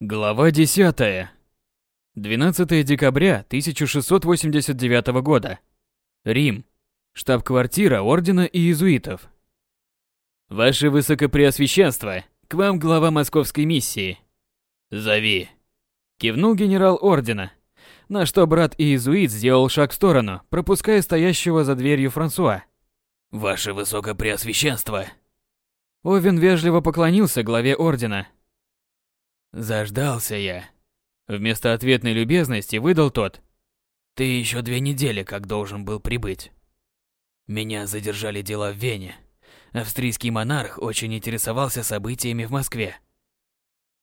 Глава 10. 12 декабря 1689 года. Рим. Штаб-квартира Ордена Иезуитов. Ваше Высокопреосвященство, к вам глава московской миссии. Зови. Кивнул генерал Ордена, на что брат Иезуит сделал шаг в сторону, пропуская стоящего за дверью Франсуа. Ваше Высокопреосвященство. Овен вежливо поклонился главе Ордена. Заждался я. Вместо ответной любезности выдал тот. Ты еще две недели как должен был прибыть. Меня задержали дела в Вене. Австрийский монарх очень интересовался событиями в Москве.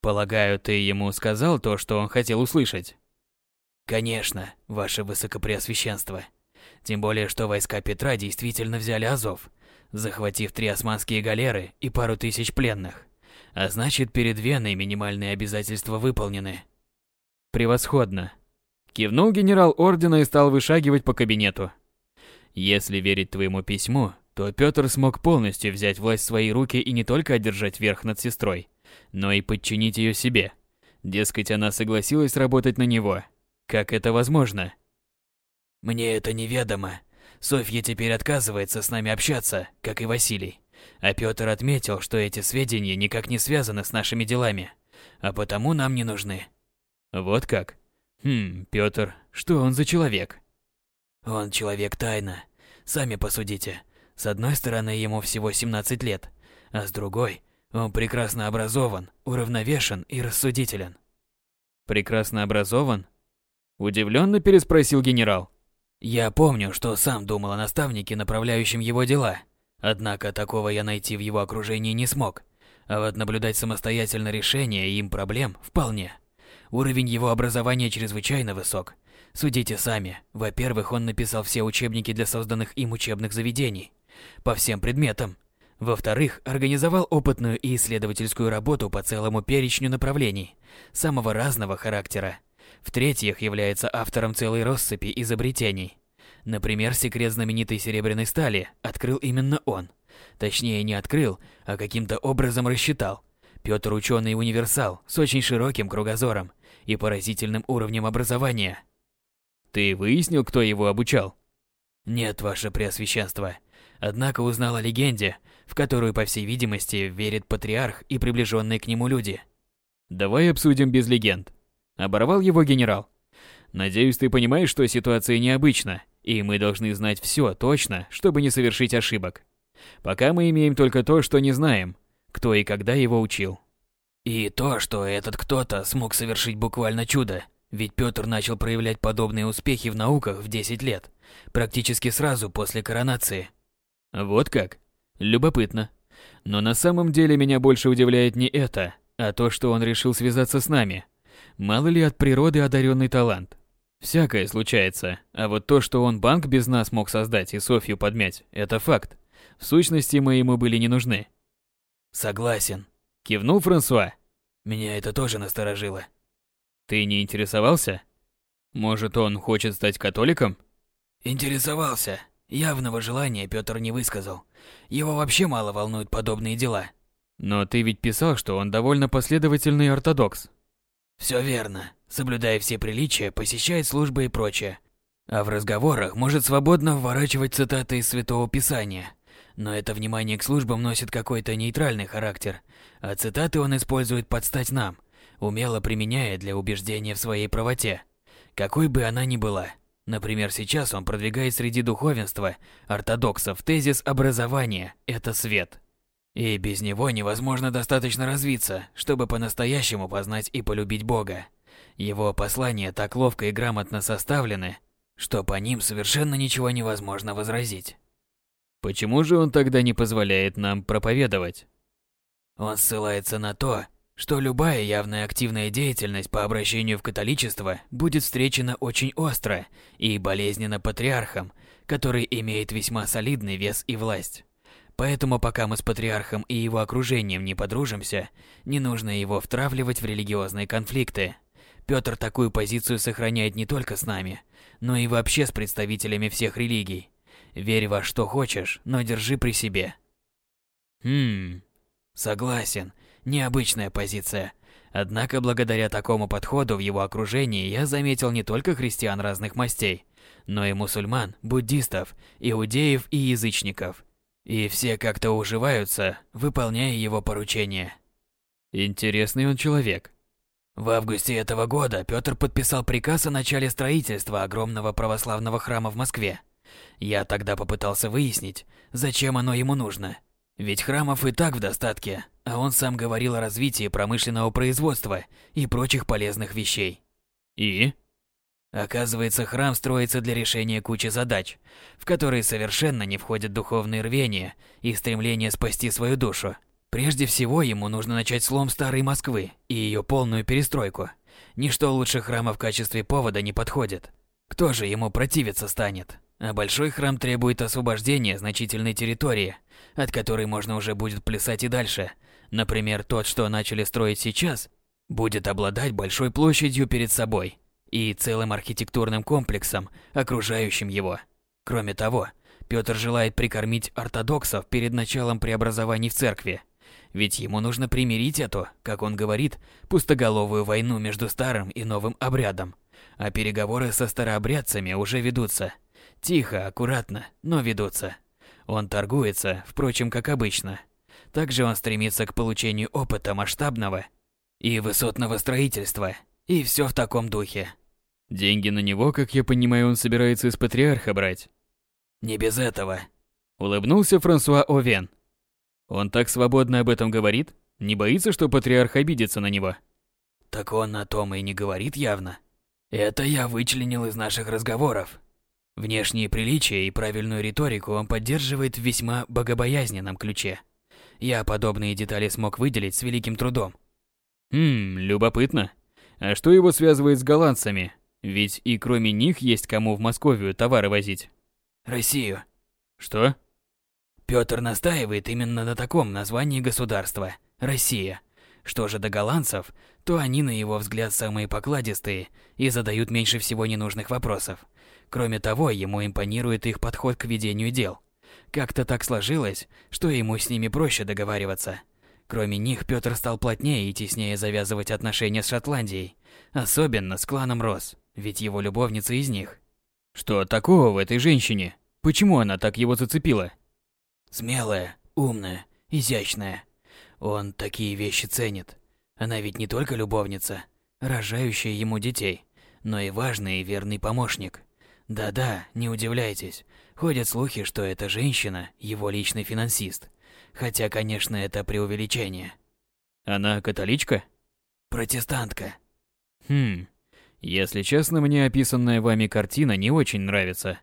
Полагаю, ты ему сказал то, что он хотел услышать? Конечно, ваше высокопреосвященство. Тем более, что войска Петра действительно взяли Азов, захватив три османские галеры и пару тысяч пленных. А значит, перед Веной минимальные обязательства выполнены. Превосходно. Кивнул генерал ордена и стал вышагивать по кабинету. Если верить твоему письму, то Петр смог полностью взять власть в свои руки и не только одержать верх над сестрой, но и подчинить ее себе. Дескать, она согласилась работать на него. Как это возможно? Мне это неведомо. Софья теперь отказывается с нами общаться, как и Василий. А Пётр отметил, что эти сведения никак не связаны с нашими делами, а потому нам не нужны. Вот как? Хм, Пётр, что он за человек? Он человек тайна. Сами посудите. С одной стороны, ему всего 17 лет, а с другой, он прекрасно образован, уравновешен и рассудителен. Прекрасно образован? Удивленно переспросил генерал. Я помню, что сам думал о наставнике, направляющем его дела, Однако такого я найти в его окружении не смог. А вот наблюдать самостоятельно решение им проблем вполне. Уровень его образования чрезвычайно высок. Судите сами. Во-первых, он написал все учебники для созданных им учебных заведений. По всем предметам. Во-вторых, организовал опытную и исследовательскую работу по целому перечню направлений, самого разного характера. В-третьих, является автором целой россыпи изобретений, Например, секрет знаменитой серебряной стали открыл именно он. Точнее, не открыл, а каким-то образом рассчитал. Пётр ученый универсал с очень широким кругозором и поразительным уровнем образования. Ты выяснил, кто его обучал? Нет, ваше преосвященство. Однако узнал о легенде, в которую, по всей видимости, верит патриарх и приближенные к нему люди. Давай обсудим без легенд. Оборвал его генерал. Надеюсь, ты понимаешь, что ситуация необычна, и мы должны знать все точно, чтобы не совершить ошибок. Пока мы имеем только то, что не знаем, кто и когда его учил. И то, что этот кто-то смог совершить буквально чудо, ведь Петр начал проявлять подобные успехи в науках в 10 лет, практически сразу после коронации. Вот как? Любопытно. Но на самом деле меня больше удивляет не это, а то, что он решил связаться с нами. Мало ли от природы одаренный талант. Всякое случается, а вот то, что он банк без нас мог создать и Софью подмять, это факт. В сущности, мы ему были не нужны. Согласен, кивнул Франсуа. Меня это тоже насторожило. Ты не интересовался? Может, он хочет стать католиком? Интересовался. Явного желания Пётр не высказал. Его вообще мало волнуют подобные дела. Но ты ведь писал, что он довольно последовательный ортодокс. Все верно соблюдая все приличия, посещает службы и прочее. А в разговорах может свободно вворачивать цитаты из Святого Писания. Но это внимание к службам носит какой-то нейтральный характер, а цитаты он использует под стать нам, умело применяя для убеждения в своей правоте, какой бы она ни была. Например, сейчас он продвигает среди духовенства ортодоксов тезис образования – это свет. И без него невозможно достаточно развиться, чтобы по-настоящему познать и полюбить Бога. Его послания так ловко и грамотно составлены, что по ним совершенно ничего невозможно возразить. Почему же он тогда не позволяет нам проповедовать? Он ссылается на то, что любая явная активная деятельность по обращению в католичество будет встречена очень остро и болезненно патриархом, который имеет весьма солидный вес и власть. Поэтому пока мы с патриархом и его окружением не подружимся, не нужно его втравливать в религиозные конфликты. Петр такую позицию сохраняет не только с нами, но и вообще с представителями всех религий. Верь во что хочешь, но держи при себе. Хм, согласен, необычная позиция. Однако благодаря такому подходу в его окружении я заметил не только христиан разных мастей, но и мусульман, буддистов, иудеев и язычников. И все как-то уживаются, выполняя его поручения. Интересный он человек. В августе этого года Петр подписал приказ о начале строительства огромного православного храма в Москве. Я тогда попытался выяснить, зачем оно ему нужно. Ведь храмов и так в достатке, а он сам говорил о развитии промышленного производства и прочих полезных вещей. И? Оказывается, храм строится для решения кучи задач, в которые совершенно не входят духовные рвения и стремление спасти свою душу. Прежде всего, ему нужно начать слом старой Москвы и ее полную перестройку. Ничто лучше храма в качестве повода не подходит. Кто же ему противиться станет? А большой храм требует освобождения значительной территории, от которой можно уже будет плясать и дальше. Например, тот, что начали строить сейчас, будет обладать большой площадью перед собой и целым архитектурным комплексом, окружающим его. Кроме того, Петр желает прикормить ортодоксов перед началом преобразований в церкви. Ведь ему нужно примирить эту, как он говорит, пустоголовую войну между старым и новым обрядом. А переговоры со старообрядцами уже ведутся – Тихо, аккуратно, но ведутся. Он торгуется, впрочем, как обычно. Также он стремится к получению опыта масштабного и высотного строительства, и все в таком духе. Деньги на него, как я понимаю, он собирается из патриарха брать. Не без этого. Улыбнулся Франсуа Овен. Он так свободно об этом говорит? Не боится, что патриарх обидится на него? Так он о том и не говорит явно. Это я вычленил из наших разговоров. Внешние приличия и правильную риторику он поддерживает в весьма богобоязненном ключе. Я подобные детали смог выделить с великим трудом. Хм, любопытно. А что его связывает с голландцами? Ведь и кроме них есть кому в Московию товары возить. Россию. Что? Пётр настаивает именно на таком названии государства – Россия. Что же до голландцев, то они, на его взгляд, самые покладистые и задают меньше всего ненужных вопросов. Кроме того, ему импонирует их подход к ведению дел. Как-то так сложилось, что ему с ними проще договариваться. Кроме них, Пётр стал плотнее и теснее завязывать отношения с Шотландией, особенно с кланом Росс, ведь его любовница из них. Что такого в этой женщине? Почему она так его зацепила? Смелая, умная, изящная. Он такие вещи ценит. Она ведь не только любовница, рожающая ему детей, но и важный и верный помощник. Да-да, не удивляйтесь. Ходят слухи, что эта женщина – его личный финансист. Хотя, конечно, это преувеличение. Она католичка? Протестантка. Хм, если честно, мне описанная вами картина не очень нравится.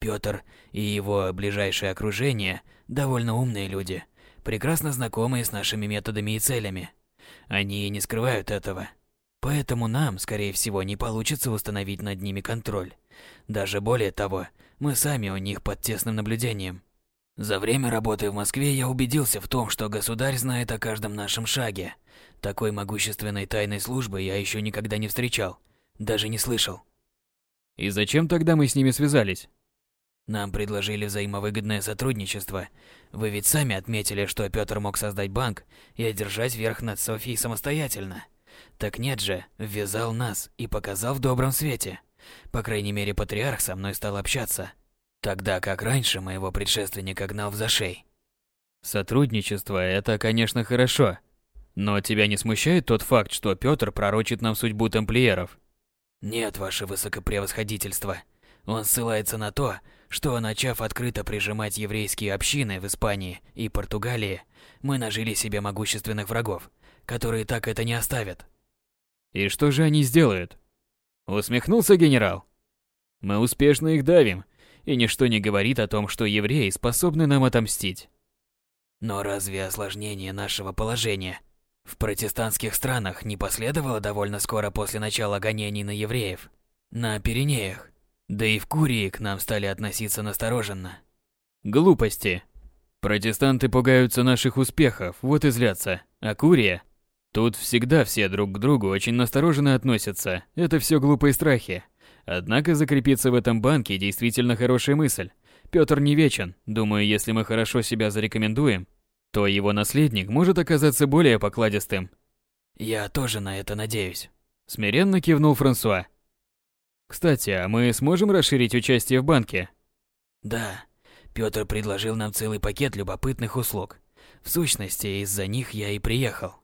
Пётр и его ближайшее окружение – довольно умные люди, прекрасно знакомые с нашими методами и целями. Они не скрывают этого. Поэтому нам, скорее всего, не получится установить над ними контроль. Даже более того, мы сами у них под тесным наблюдением. За время работы в Москве я убедился в том, что государь знает о каждом нашем шаге. Такой могущественной тайной службы я еще никогда не встречал, даже не слышал. И зачем тогда мы с ними связались? Нам предложили взаимовыгодное сотрудничество. Вы ведь сами отметили, что Петр мог создать банк и одержать верх над Софией самостоятельно. Так нет же, ввязал нас и показал в добром свете. По крайней мере, патриарх со мной стал общаться, тогда как раньше моего предшественника гнал в зашей. Сотрудничество – это, конечно, хорошо. Но тебя не смущает тот факт, что Петр пророчит нам судьбу тамплиеров? Нет, ваше высокопревосходительство. Он ссылается на то, что, начав открыто прижимать еврейские общины в Испании и Португалии, мы нажили себе могущественных врагов, которые так это не оставят. И что же они сделают? Усмехнулся генерал. Мы успешно их давим, и ничто не говорит о том, что евреи способны нам отомстить. Но разве осложнение нашего положения в протестантских странах не последовало довольно скоро после начала гонений на евреев? На Пиренеях. Да и в Курии к нам стали относиться настороженно. Глупости. Протестанты пугаются наших успехов, вот и злятся. А Курия Тут всегда все друг к другу очень настороженно относятся. Это все глупые страхи. Однако закрепиться в этом банке действительно хорошая мысль. Пётр не вечен. Думаю, если мы хорошо себя зарекомендуем, то его наследник может оказаться более покладистым. Я тоже на это надеюсь. Смиренно кивнул Франсуа. Кстати, а мы сможем расширить участие в банке? Да. Пётр предложил нам целый пакет любопытных услуг. В сущности, из-за них я и приехал.